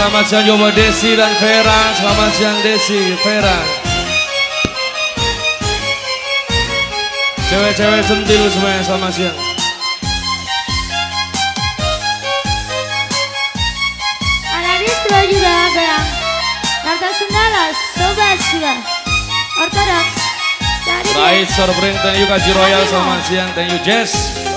selamat siang Jomba Desi dan Vera. Selamat siang Desi, Vera. Cewek-cewek sentil semuanya selamat siang. Analis dua juga gelang. Karta Sundala, Sobat juga. Ortodoks. Rais Sorbring, thank you Kaji Royal, selamat siang, thank you Jess.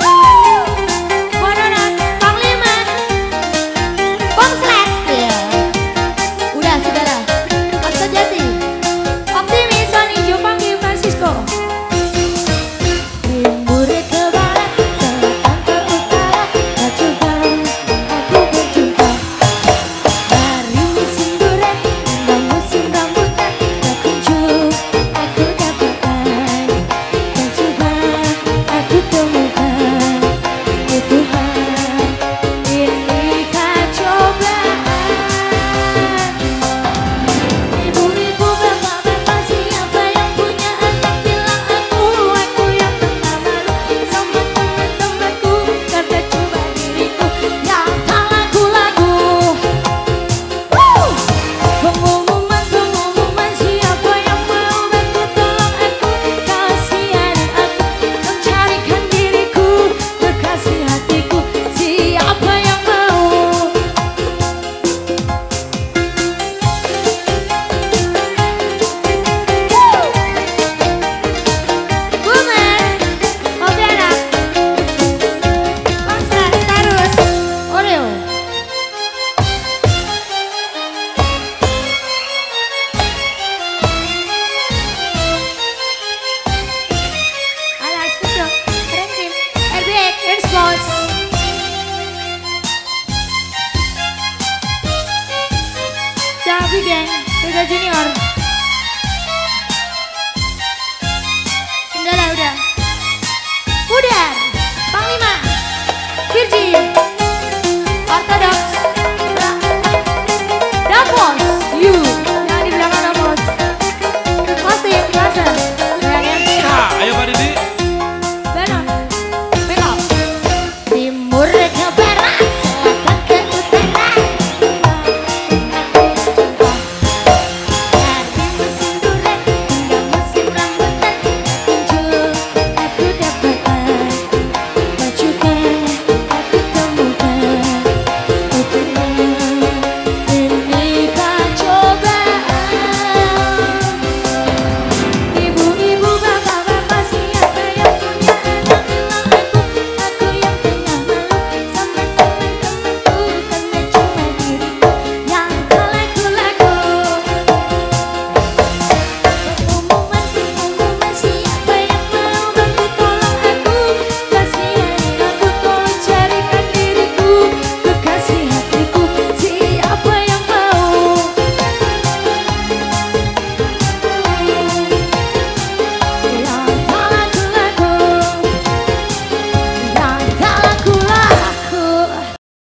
Gang Tuga Junior